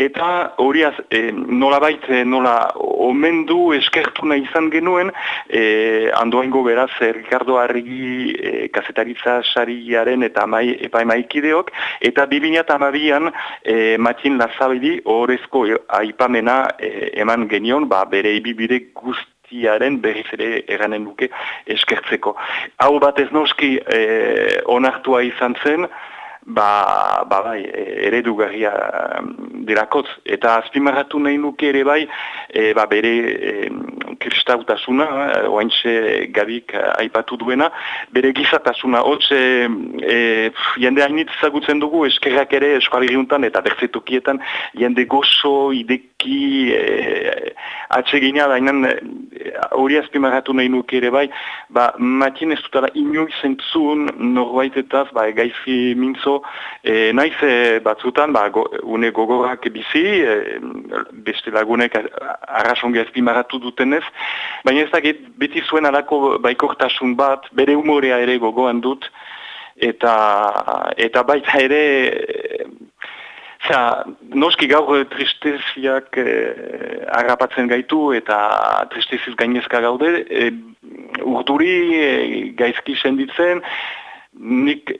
Eta hori az, e, nola bait, e, nola omendu eskertu izan genuen, e, andoaingo beraz, e, Ricardo Arrigi e, kazetaritza sariaren eta mai, epa emaikideok, eta bibina eta amabian e, Matin Lazabedi horrezko aipamena e, eman genion, ba, bere ibibide guzti guztiaren berriz ere eranen duke eskertzeko. Hau bat ez noski e, onartua izan zen, ba, ba bai, eredugarria dirakotz. Eta azpimarratu nahi nuke ere bai, e, ba bere e, kristautasuna, e, oaintxe gabik aipatu duena, bere gizatasuna, hotz e, e, jende hainit zagutzen dugu, eskerrak ere eskualiriuntan eta bertzetukietan, jende gozo, ideki, e, atsegina, dainan hori azpimarratu nahi nuke ere bai, ba, matin ez dutara inoiz entzun norbaitetaz, ba, gaizki mintzo, e, naiz e, batzutan ba, go, une gogorak bizi, e, beste lagunek arrasongi ezpimaratu dutenez, baina ez da beti zuen alako baikortasun bat, bere umorea ere gogoan dut, eta, eta baita ere, Zer, noski gaur tristeziak eh, agapatzen gaitu eta tristeziz gainezka gaude, e, urduri e, gaizki senditzen, nik,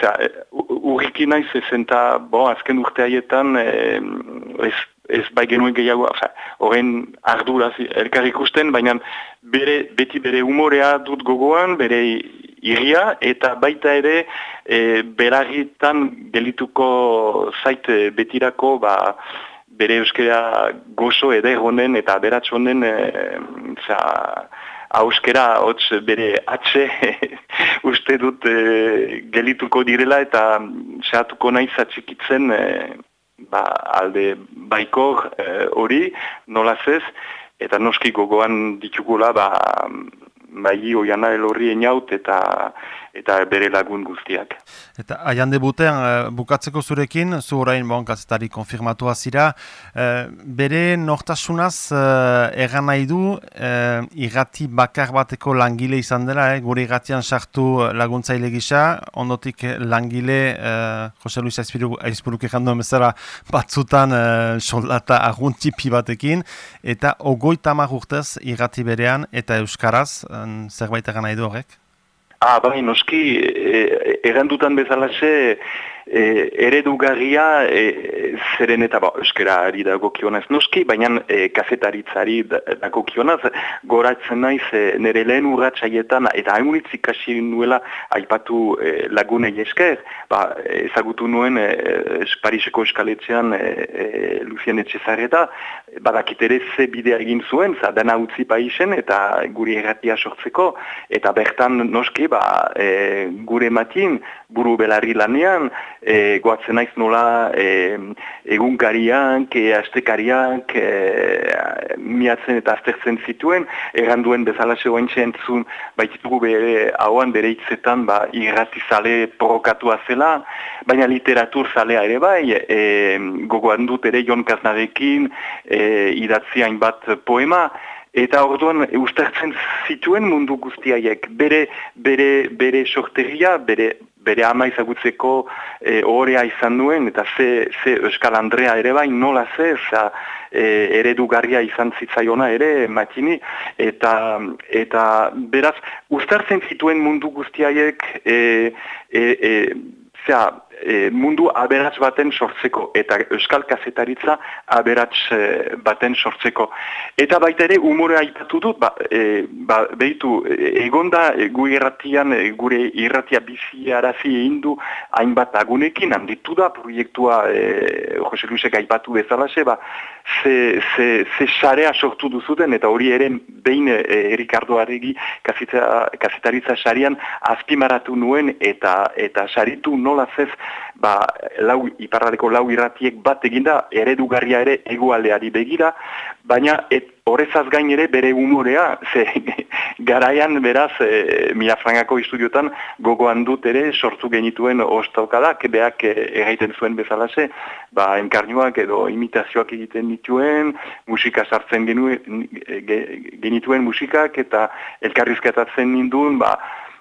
zera, urriki naiz ezen eta, bo, azken urte haietan, ez, ez bai genuen gehiago, horren arduraz elkar ikusten, baina bere, beti bere umorea dut gogoan, bere iria, eta baita ere, e, berarritan gelituko zait betirako, ba, bere euskera gozo ederonen eta beratxonen, e, zera, auskera hotz bere atxe uste dut e, gelituko direla eta sehatuko nahi zatxikitzen e, ba, alde baikor e, hori e, nolaz ez eta noski gogoan ditugula ba, bai oiana elorri eniaut eta eta bere lagun guztiak. Eta aian debutean, uh, bukatzeko zurekin, zu orain bon, gazetari konfirmatu azira, uh, bere nortasunaz egan nahi du, irrati bakar bateko langile izan dela, eh? gure irratian sartu laguntzaile gisa, ondotik langile, uh, Jose Luis Aizpuruk ekan duen bezala, batzutan uh, soldata aguntipi batekin, eta ogoi tamar urtez irrati berean, eta euskaraz, zerbait egan nahi du horrek? Ah, bai, noski, e, errandutan bezalaxe, e, eredugarria e, zeren eta ba, euskara dago kionaz noski, baina e, kasetaritzari dago kionaz, goratzen naiz e, nire lehen urratxaietan eta haimunitz ikasi nuela aipatu e, lagunei esker, ba, ezagutu nuen e, Pariseko eskaletzean e, e, Lucien Etxezareta, badakit ere ze bidea egin zuen, za dana utzi paisen eta guri erratia sortzeko, eta bertan noski ba, e, gure matin buru belarri lanean, e, goatzen naiz nola e, egunkariak, e, astekariak, e, miatzen eta aztertzen zituen, egan duen bezala zegoen txentzun, baititugu bere hauan bere hitzetan ba, irratizale provokatua zela, baina literatur zalea ere bai, e, gogoan dut ere Jon Kaznarekin e, idatzi hainbat poema, Eta orduan ustartzen zituen mundu guztiaiek, bere, bere, bere sorteria, bere, bere ama izagutzeko e, orea izan duen, eta ze, ze Euskal Andrea ere bai nola ze, za, e, eredugarria izan zitzaiona ere, matini, eta, eta beraz, ustartzen zituen mundu guztiaiek, e, e, e, zera, e, mundu aberats baten sortzeko eta euskal kazetaritza aberats e, baten sortzeko. Eta baita ere umore aipatu dut, ba, e, ba, behitu, egonda e, gu irratian, e, gure irratia bizi arazi egin du hainbat agunekin, handitu da proiektua e, Jose Luisek aipatu bezalaxe, ba, ze, ze, ze sarea sortu duzuten eta hori ere behin e, Ricardo Arregi kazetaritza sarian azpimaratu nuen eta eta saritu nola zez ba, lau, iparraleko lau irratiek bat eginda, eredugarria ere egualdeari begira, baina et, horrezaz gain ere bere humorea, ze garaian beraz, e, Mila Frangako istudiotan gogoan dut ere sortu genituen ostaukadak, beak e, erraiten zuen bezalase, ba, enkarnioak edo imitazioak egiten dituen, musika sartzen genuen, genituen musikak, eta elkarrizketatzen ninduen, ba,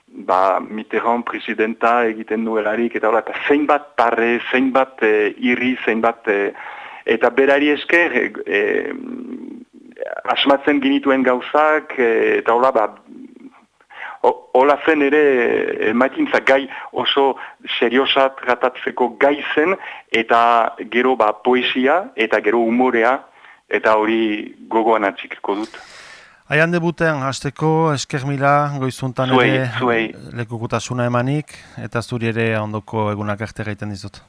ba, Mitterrand presidenta egiten duelarik, eta hola, eta zein bat parre, zein bat e, irri, zein bat, e, eta berari esker, e, e, asmatzen ginituen gauzak, e, eta hola, ba, Ola zen ere, emaitintza gai oso seriosat gatatzeko gai zen, eta gero ba, poesia, eta gero umorea, eta hori gogoan atxikiko dut. Aian debuten, hasteko esker mila, goizuntan ere lekukutasuna emanik, eta zuri ere ondoko egunak arte gaiten dizut.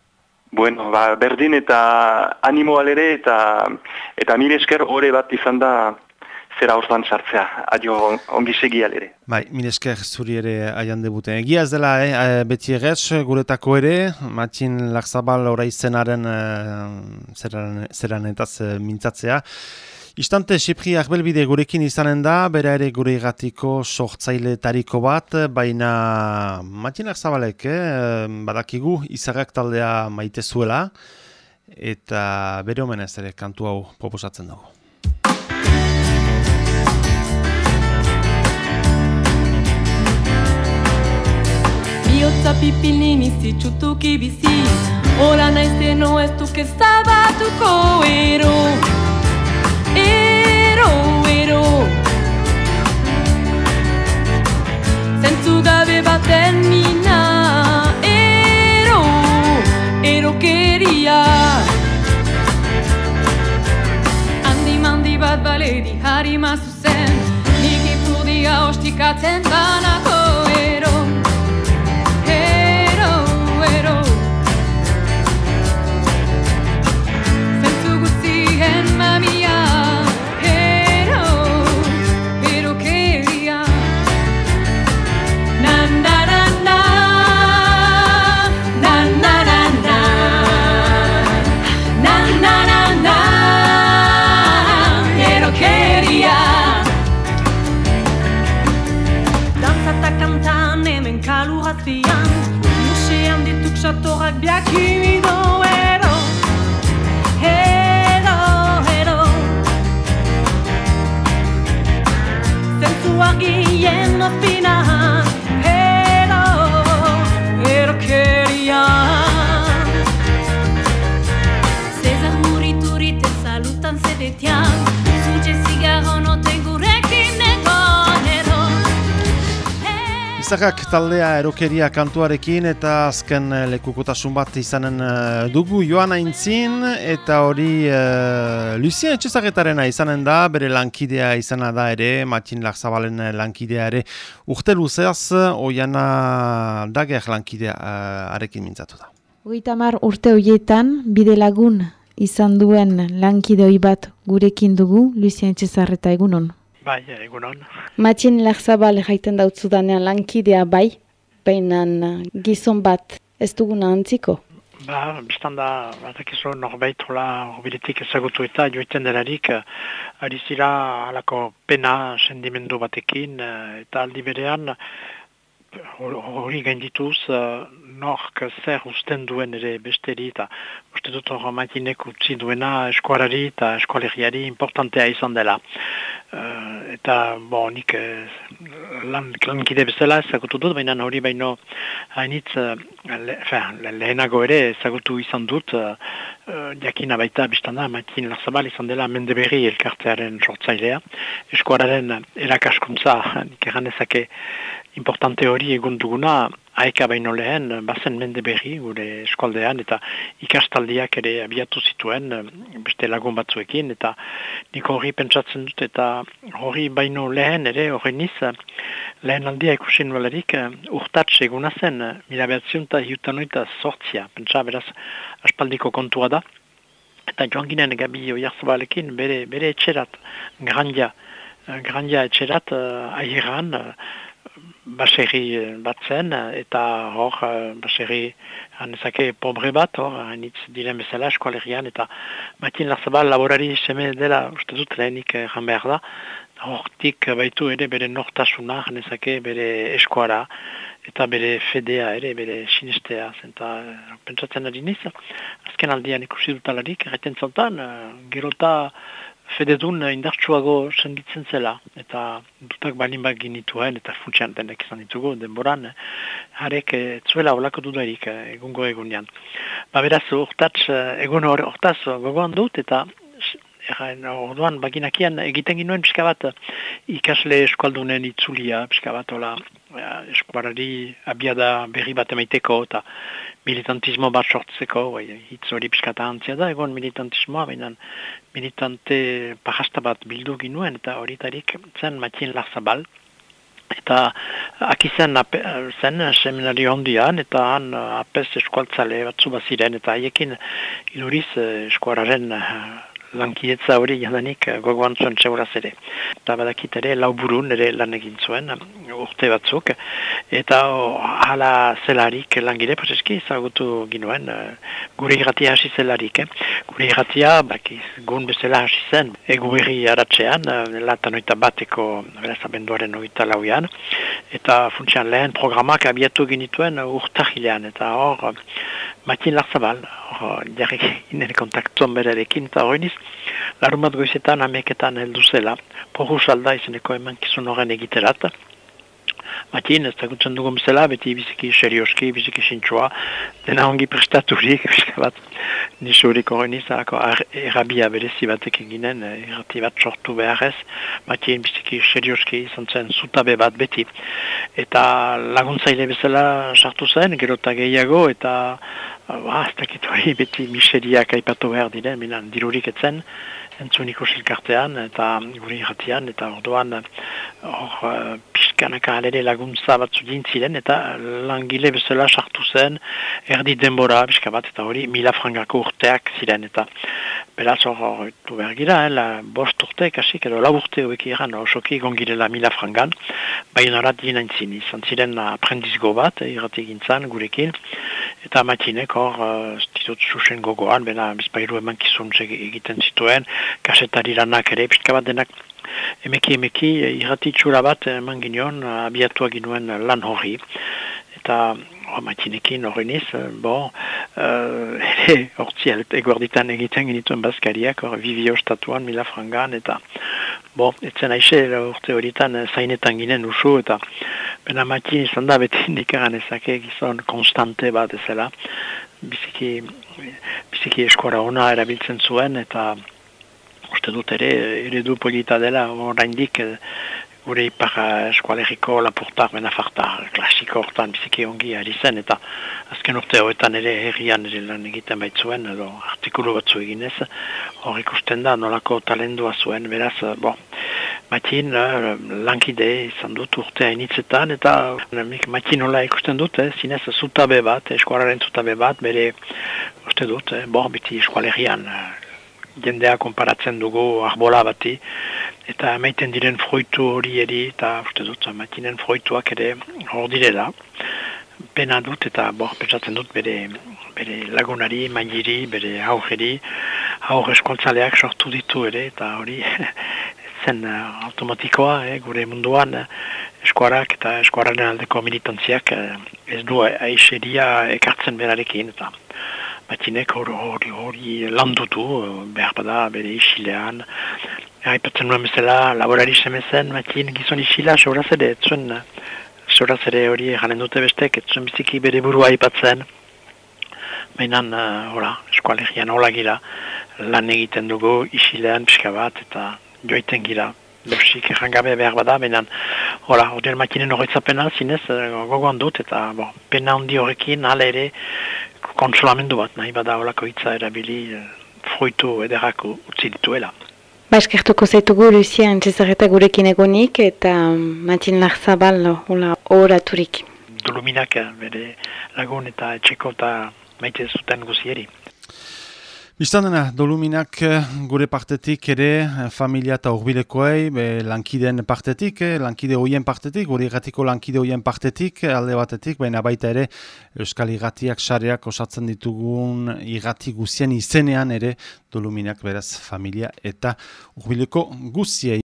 Bueno, ba, berdin eta animo alere, eta, eta mire esker ore bat izan da zera orduan sartzea, adio ongi segi alere. Bai, mire esker zuri ere aian debuten. Egia ez dela, eh, eh beti egez, guretako ere, matxin lakzabal oraizenaren eh, zeran, zeran etaz eh, mintzatzea. Istante Sipri Arbelbide gurekin izanen da, bera ere gure igatiko sortzaile bat, baina matinak zabalek, eh? badakigu izarrak taldea maite zuela, eta bere omenez ere kantu hau proposatzen dugu. Biotza pipilin izitsutuki bizi, hola naizeno ez duke zabatuko ero. Gabe baten mina. Ero, erokeria Handi mandi bat baleri harri mazu zen Nik ipurdia ostikatzen danako Izakak taldea erokeria kantuarekin eta azken eh, lekukotasun bat izanen uh, dugu joan aintzin eta hori uh, Lucien Etxezagetarena izanen da, bere lankidea izana da ere, Matin Larzabalen lankidea ere urte luzeaz, oiana dager lankidea uh, arekin mintzatu da. Hoitamar urte horietan bide lagun izan duen lankide bat gurekin dugu, Lucien Etxezarreta egunon. Bai, egunon. Matxin lehzabal jaiten dautzu danean lankidea bai? baina gizon bat ez duguna antziko. Ba, biztan da, batak izo norbait hola hobiletik ezagutu eta joiten delarik ari zira alako pena sendimendu batekin eta aldi berean hori gaindituz uh, nork zer usten duen ere besteri eta uste dut hori maikinek utzi duena eskuarari eta eskualeriari importantea izan dela. Uh, eta bo, nik uh, lan, lankide bezala ezagutu dut, baina hori baino hainitz uh, le, lehenago ere ezagutu izan dut uh, jakina baita biztanda maikin larzabal izan dela mendeberri elkartearen sortzailea. Eskuararen erakaskuntza nik erranezake importante hori egun duguna aeka baino lehen bazen mende berri gure eskualdean eta ikastaldiak ere abiatu zituen beste lagun batzuekin eta nik hori pentsatzen dut eta hori baino lehen ere hori niz lehen aldia ikusen balerik urtats eguna zen mila behatzion eta hiutan oita sortzia pentsa beraz aspaldiko kontua da. Eta joan ginen gabi oiarzabalekin bere, bere etxerat grandia grandia etxerat uh, ahiran baserri eh, bat zen, eta hor, eh, baserri hanezake pobre bat, hor, hainitz diren bezala eskualerian, eta Matin Larzabal laborari seme dela, uste dut lehenik jan behar da, hortik baitu ere bere nortasuna, hanezake bere eskuara, eta bere fedea ere, bere sinestea, zenta pentsatzen ari niz, azken aldian ikusi dutalarik, erreten zontan, gerota, fededun indartsuago senditzen zela, eta dutak balin bat ginituen, eta funtsian denek izan ditugu, denboran, harek eh, zuela olako dudarik eh, egungo egunean. Ba beraz, urtatz, eh, egun hori urtaz gogoan dut, eta orduan baginakian egiten ginuen pixka bat ikasle eskualdunen itzulia, pixka bat ola eskuarari abiada berri bat emaiteko, eta militantismo bat sortzeko, bai, hitz hori piskata antzia da, egon militantismoa, baina militante pahasta bat bildu ginuen, eta horitarik zen matien larzabal, eta akizan zen seminari hondian, eta han apes eskualtzale batzu baziren, eta haiekin iluriz eskuararen lankidetza hori jadanik eh, gogoan zuen txauraz ere. Eta badakit ere lau burun ere lan egin zuen eh, urte batzuk. Eta hala zelarik langide prozeski zagutu ginoen eh, gure irratia hasi zelarik. Gure irratia bakiz gun bezala hasi zen egu berri haratzean, latan oita bateko beraz abenduaren oita lauian. Eta funtsian lehen programak abiatu ginituen urtahilean. Eta hor Matin Larzabal, jarri inen kontaktuan berarekin, eta hori larun bat goizetan ameketan heldu zela, poru salda izeneko eman kizun egiterat, Matin, ez dakutzen dugun bezala, beti biziki serioski, biziki sintxoa, dena ongi prestaturik, bat, nisurik horren izako errabia berezi batek eginen, errati bat sortu beharrez, Matin, biziki serioski izan zen zutabe bat beti. Eta laguntzaile bezala sartu zen, gero eta gehiago, eta ba, ez dakit hori beti miseriak aipatu behar diren, minan dirurik etzen, entzuniko silkartean eta guri irratian, eta orduan hor uh, pixkanaka alere laguntza batzu dintziren, eta langile bezala sartu zen, erdi denbora, pixka bat, eta hori mila frangako urteak ziren, eta beraz hor du behar gira, eh, bost urte, kasik, edo lau urte hobek iran, osoki gongirela mila frangan, baina horat dinaintzin, izan ziren aprendizgo bat, eh, gintzan, gurekin, eta matinek hor, uh, ditut susen gogoan, bena bizpairu eman kizuntze egiten zituen, kasetari lanak ere, pixka bat denak, emeki emeki, irrati txura bat eman ginion, abiatua ginuen lan hori, eta oh, matinekin horreniz, bon, uh, ere, hortzi, eguarditan egiten genituen bazkariak, hor, vivio statuan, mila frangan, eta, bon, etzen aixe, urte horitan, zainetan ginen usu, eta, Bena matin izan da beti indikaran ezake gizon konstante bat ezela. Biziki, biziki eskora ona erabiltzen zuen eta uste dut ere eredu polita dela. Oraindik gure ipar eskualeriko lapurtar benafartar klasiko hortan biziki ongi ari zen eta azken urte horretan ere herrian ere lan egiten baitzuen edo artikulu batzu eginez hor ikusten da nolako talendua zuen. Beraz, bon, Matin, uh, lankide izan dut urte hainitzetan, eta matin nola ikusten dut, eh, zinez zutabe bat, eskualaren zutabe bat, bere uste dut, eh, bor biti eskualerian jendea konparatzen dugu arbola bati, eta maiten diren fruitu hori eri, eta uste dut, matinen fruituak ere hor direla. pena dut eta bo, pentsatzen dut bere, bere lagunari, mailiri, bere aurreri, aurre eskoltzaleak sortu ditu ere eta hori zen uh, automatikoa eh, gure munduan uh, eskuarak eta eskuararen aldeko militantziak uh, ez du aixeria ekartzen berarekin eta Matinek hori hori hori landutu, behar bada bere isilean. Aipatzen nuen bezala, laborari semezen, Matin gizon isila, seuraz ere, etzuen, seuraz ere hori janen dute bestek, etzuen biziki bere burua aipatzen. Mainan, uh, hola, eskualegian hola gira, lan egiten dugu isilean pixka bat, eta joiten gira. Losik errangabe behar bada, benen, hola, hori matinen horretzapena, zinez, gogoan dut, eta bo, pena handi horrekin, hala ere, konsolamendu bat, nahi bada olako hitza erabili uh, fruitu ederako utzi dituela. Ba, eskertuko zaitugu Lucia Antzezarreta gurekin egonik eta Matin Larzabal hola oraturik. Duluminak bere lagun eta etxeko eta maite zuten guzieri. Bistan dena, doluminak eh, gure partetik ere, eh, familia eta urbilekoei, lankideen partetik, eh, lankide hoien partetik, gure irratiko lankide hoien partetik, alde batetik, baina baita ere, Euskal Iratiak sareak osatzen ditugun irrati guzien izenean ere, doluminak beraz familia eta urbileko guziei.